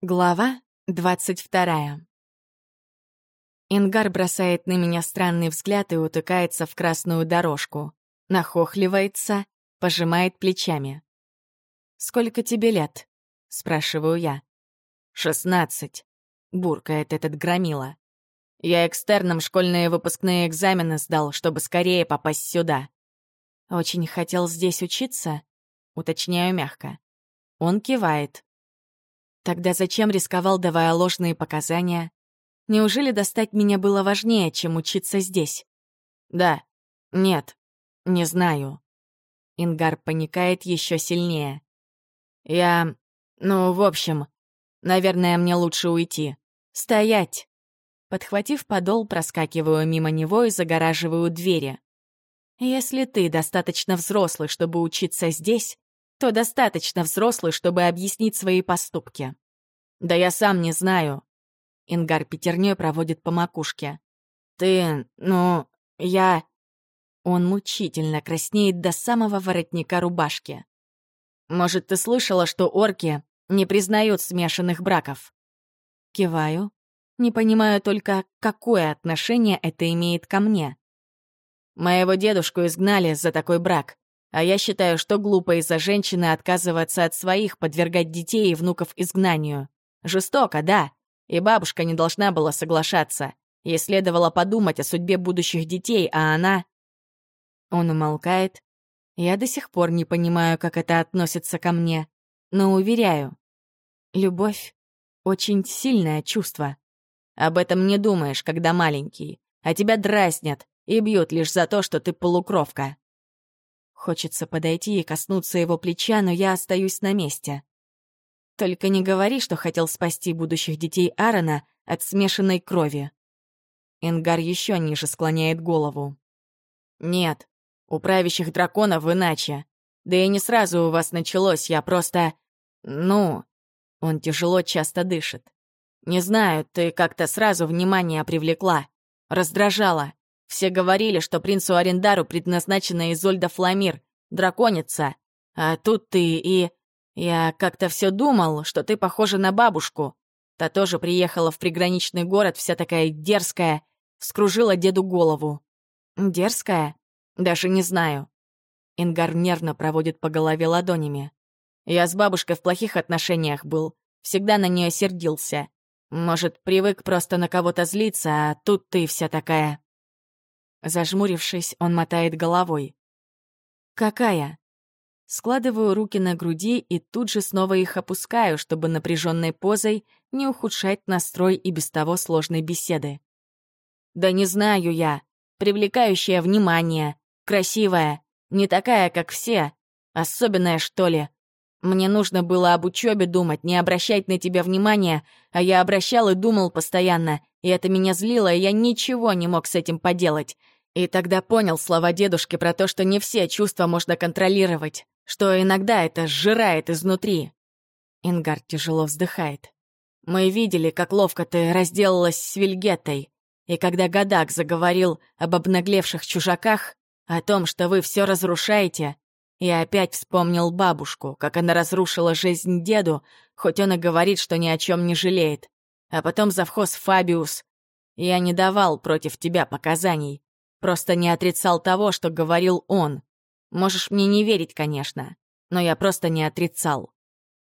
Глава двадцать вторая. Ингар бросает на меня странный взгляд и утыкается в красную дорожку. Нахохливается, пожимает плечами. «Сколько тебе лет?» — спрашиваю я. «Шестнадцать», — буркает этот громила. «Я экстерном школьные выпускные экзамены сдал, чтобы скорее попасть сюда». «Очень хотел здесь учиться?» — уточняю мягко. Он кивает. Тогда зачем рисковал, давая ложные показания? Неужели достать меня было важнее, чем учиться здесь? Да, нет, не знаю. Ингар паникает еще сильнее. Я... ну, в общем, наверное, мне лучше уйти. Стоять! Подхватив подол, проскакиваю мимо него и загораживаю двери. Если ты достаточно взрослый, чтобы учиться здесь, то достаточно взрослый, чтобы объяснить свои поступки. Да я сам не знаю. Ингар пятерней проводит по макушке. Ты, ну, я... Он мучительно краснеет до самого воротника рубашки. Может, ты слышала, что орки не признают смешанных браков? Киваю. Не понимаю только, какое отношение это имеет ко мне. Моего дедушку изгнали за такой брак. А я считаю, что глупо из-за женщины отказываться от своих, подвергать детей и внуков изгнанию. Жестоко, да. И бабушка не должна была соглашаться. Ей следовало подумать о судьбе будущих детей, а она... Он умолкает. Я до сих пор не понимаю, как это относится ко мне. Но уверяю, любовь — очень сильное чувство. Об этом не думаешь, когда маленький. А тебя дразнят и бьют лишь за то, что ты полукровка. Хочется подойти и коснуться его плеча, но я остаюсь на месте. Только не говори, что хотел спасти будущих детей Аарона от смешанной крови. Энгар еще ниже склоняет голову. Нет, у правящих драконов иначе. Да и не сразу у вас началось, я просто... Ну... Он тяжело часто дышит. Не знаю, ты как-то сразу внимание привлекла. Раздражала. Все говорили, что принцу Арендару предназначена Изольда Фламир, драконица. А тут ты и... Я как-то все думал, что ты похожа на бабушку. Та тоже приехала в приграничный город, вся такая дерзкая, вскружила деду голову. Дерзкая? Даже не знаю. Ингар нервно проводит по голове ладонями. Я с бабушкой в плохих отношениях был, всегда на нее сердился. Может, привык просто на кого-то злиться, а тут ты вся такая... Зажмурившись, он мотает головой. «Какая?» Складываю руки на груди и тут же снова их опускаю, чтобы напряженной позой не ухудшать настрой и без того сложной беседы. «Да не знаю я. Привлекающая внимание, красивая, не такая, как все. Особенная, что ли. Мне нужно было об учебе думать, не обращать на тебя внимания, а я обращал и думал постоянно, и это меня злило, и я ничего не мог с этим поделать. И тогда понял слова дедушки про то, что не все чувства можно контролировать, что иногда это сжирает изнутри. Ингар тяжело вздыхает. Мы видели, как ловко ты разделалась с Вильгеттой, и когда Гадак заговорил об обнаглевших чужаках, о том, что вы все разрушаете, я опять вспомнил бабушку, как она разрушила жизнь деду, хоть он и говорит, что ни о чем не жалеет. А потом завхоз Фабиус. Я не давал против тебя показаний. Просто не отрицал того, что говорил он. Можешь мне не верить, конечно, но я просто не отрицал.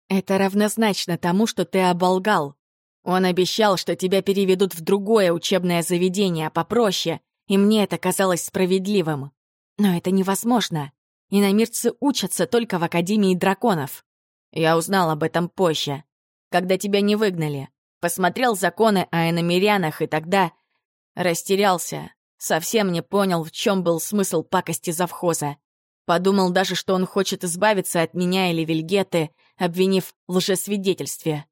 Это равнозначно тому, что ты оболгал. Он обещал, что тебя переведут в другое учебное заведение, попроще, и мне это казалось справедливым. Но это невозможно. Иномирцы учатся только в Академии драконов. Я узнал об этом позже, когда тебя не выгнали. Посмотрел законы о иномирянах, и тогда растерялся, Совсем не понял, в чем был смысл пакости завхоза. Подумал даже, что он хочет избавиться от меня или Вильгеты, обвинив в лжесвидетельстве.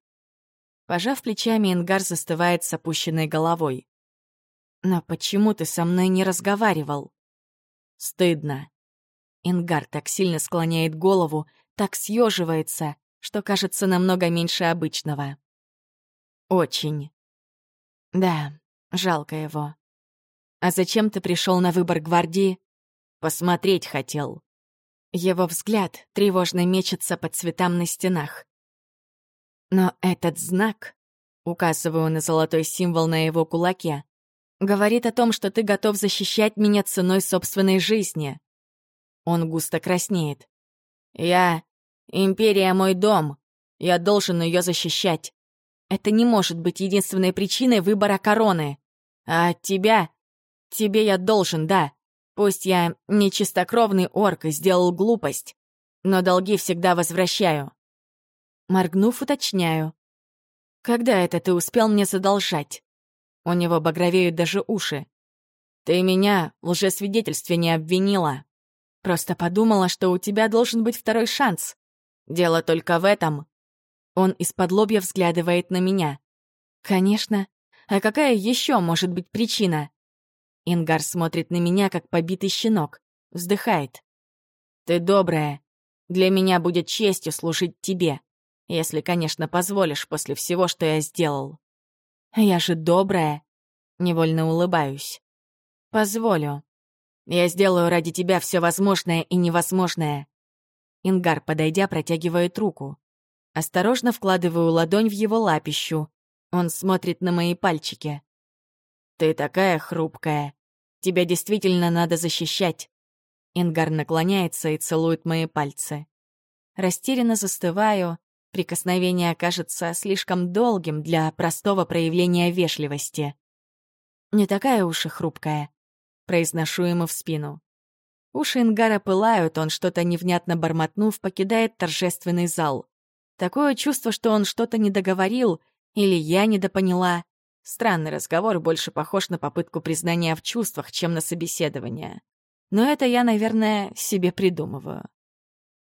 Пожав плечами, Ингар застывает с опущенной головой. «Но почему ты со мной не разговаривал?» «Стыдно». Ингар так сильно склоняет голову, так съеживается, что кажется намного меньше обычного. «Очень». «Да, жалко его». «А зачем ты пришел на выбор гвардии?» «Посмотреть хотел». Его взгляд тревожно мечется по цветам на стенах. Но этот знак, указываю на золотой символ на его кулаке, говорит о том, что ты готов защищать меня ценой собственной жизни. Он густо краснеет. Я... Империя — мой дом. Я должен ее защищать. Это не может быть единственной причиной выбора короны. А от тебя... Тебе я должен, да. Пусть я не чистокровный орк и сделал глупость, но долги всегда возвращаю. Моргнув, уточняю. «Когда это ты успел мне задолжать?» У него багровеют даже уши. «Ты меня в лжесвидетельстве не обвинила. Просто подумала, что у тебя должен быть второй шанс. Дело только в этом». Он из-под лобья взглядывает на меня. «Конечно. А какая еще может быть причина?» Ингар смотрит на меня, как побитый щенок. Вздыхает. «Ты добрая. Для меня будет честью служить тебе. Если, конечно, позволишь после всего, что я сделал. Я же добрая. Невольно улыбаюсь. Позволю. Я сделаю ради тебя все возможное и невозможное. Ингар, подойдя, протягивает руку. Осторожно вкладываю ладонь в его лапищу. Он смотрит на мои пальчики. «Ты такая хрупкая. Тебя действительно надо защищать». Ингар наклоняется и целует мои пальцы. Растерянно застываю, Прикосновение окажется слишком долгим для простого проявления вежливости. «Не такая уж и хрупкая», — произношу ему в спину. Уши Ингара пылают, он что-то невнятно бормотнув, покидает торжественный зал. Такое чувство, что он что-то не договорил или я недопоняла. Странный разговор, больше похож на попытку признания в чувствах, чем на собеседование. Но это я, наверное, себе придумываю.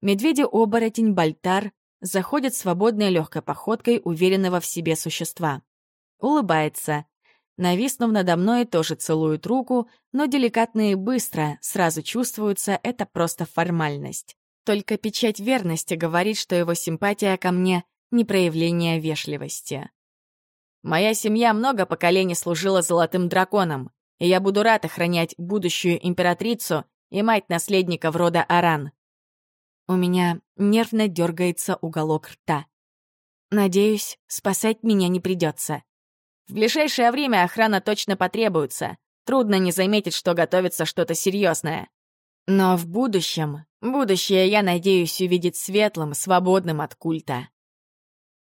Медведи-оборотень Бальтар заходит свободной легкой походкой уверенного в себе существа. Улыбается. Нависнув надо мной, тоже целует руку, но деликатно и быстро, сразу чувствуется, это просто формальность. Только печать верности говорит, что его симпатия ко мне — не проявление вежливости. Моя семья много поколений служила золотым драконом, и я буду рад охранять будущую императрицу и мать наследников рода Аран. У меня нервно дергается уголок рта. Надеюсь, спасать меня не придется. В ближайшее время охрана точно потребуется. Трудно не заметить, что готовится что-то серьезное. Но в будущем, будущее я надеюсь увидеть светлым, свободным от культа.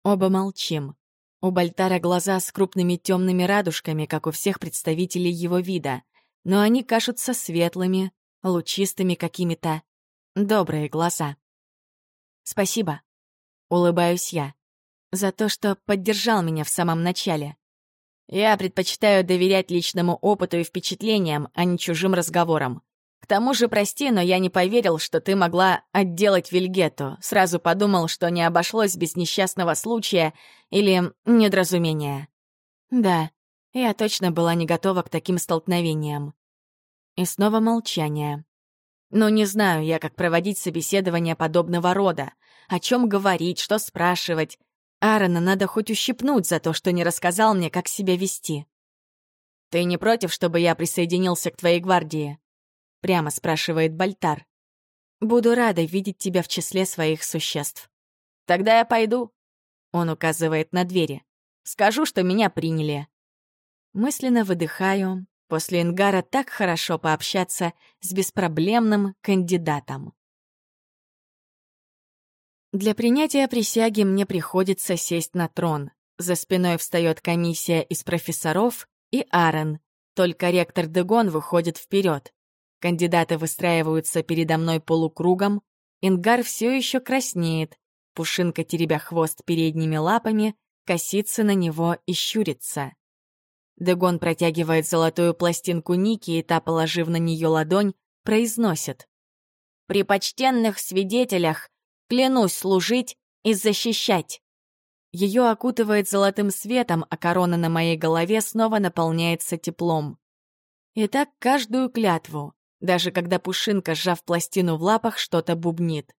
Оба молчим. У Бальтара глаза с крупными темными радужками, как у всех представителей его вида, но они кажутся светлыми, лучистыми какими-то. Добрые глаза. Спасибо. Улыбаюсь я. За то, что поддержал меня в самом начале. Я предпочитаю доверять личному опыту и впечатлениям, а не чужим разговорам. К тому же, прости, но я не поверил, что ты могла отделать Вильгету. Сразу подумал, что не обошлось без несчастного случая или недоразумения. Да, я точно была не готова к таким столкновениям. И снова молчание. Но не знаю я, как проводить собеседование подобного рода, о чем говорить, что спрашивать. Аарона надо хоть ущипнуть за то, что не рассказал мне, как себя вести. «Ты не против, чтобы я присоединился к твоей гвардии?» — прямо спрашивает Бальтар. «Буду рада видеть тебя в числе своих существ». «Тогда я пойду», — он указывает на двери. «Скажу, что меня приняли». Мысленно выдыхаю, После Ингара так хорошо пообщаться с беспроблемным кандидатом. Для принятия присяги мне приходится сесть на трон. За спиной встает комиссия из профессоров и Аарон. Только ректор Дегон выходит вперед. Кандидаты выстраиваются передо мной полукругом. Ингар все еще краснеет. Пушинка, теребя хвост передними лапами, косится на него и щурится. Дегон протягивает золотую пластинку Ники и та, положив на нее ладонь, произносит. «При почтенных свидетелях клянусь служить и защищать». Ее окутывает золотым светом, а корона на моей голове снова наполняется теплом. И так каждую клятву, даже когда Пушинка, сжав пластину в лапах, что-то бубнит.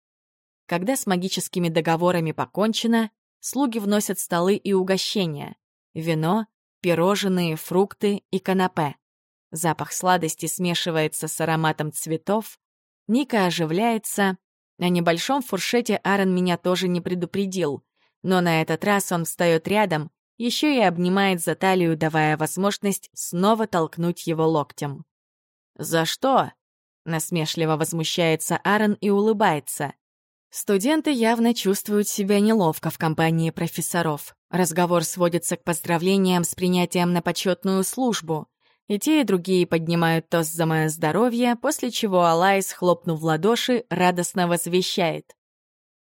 Когда с магическими договорами покончено, слуги вносят столы и угощения. Вино, пирожные, фрукты и канапе. Запах сладости смешивается с ароматом цветов. Ника оживляется. О небольшом фуршете Аарон меня тоже не предупредил. Но на этот раз он встает рядом, еще и обнимает за талию, давая возможность снова толкнуть его локтем. «За что?» — насмешливо возмущается Аарон и улыбается. Студенты явно чувствуют себя неловко в компании профессоров. Разговор сводится к поздравлениям с принятием на почетную службу. И те, и другие поднимают тост за мое здоровье, после чего Алайс, хлопнув в ладоши, радостно возвещает.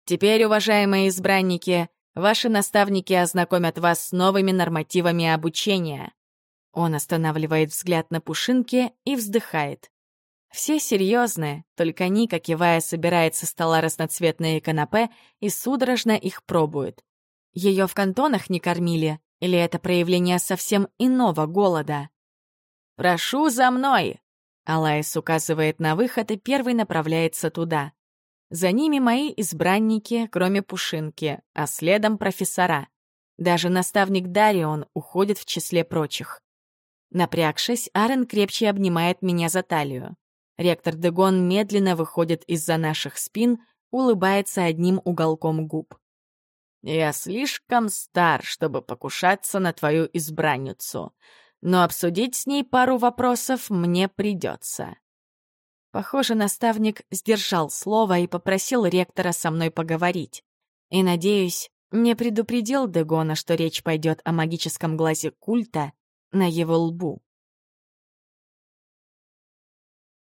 «Теперь, уважаемые избранники, ваши наставники ознакомят вас с новыми нормативами обучения». Он останавливает взгляд на пушинке и вздыхает. Все серьезные, только Ника, кивая, собирает со стола разноцветные канапе и судорожно их пробует. Ее в кантонах не кормили, или это проявление совсем иного голода? «Прошу за мной!» Алайс указывает на выход и первый направляется туда. За ними мои избранники, кроме Пушинки, а следом профессора. Даже наставник Дарион уходит в числе прочих. Напрягшись, Арен крепче обнимает меня за талию. Ректор Дегон медленно выходит из-за наших спин, улыбается одним уголком губ. «Я слишком стар, чтобы покушаться на твою избранницу, но обсудить с ней пару вопросов мне придется». Похоже, наставник сдержал слово и попросил ректора со мной поговорить. И, надеюсь, не предупредил Дегона, что речь пойдет о магическом глазе культа на его лбу.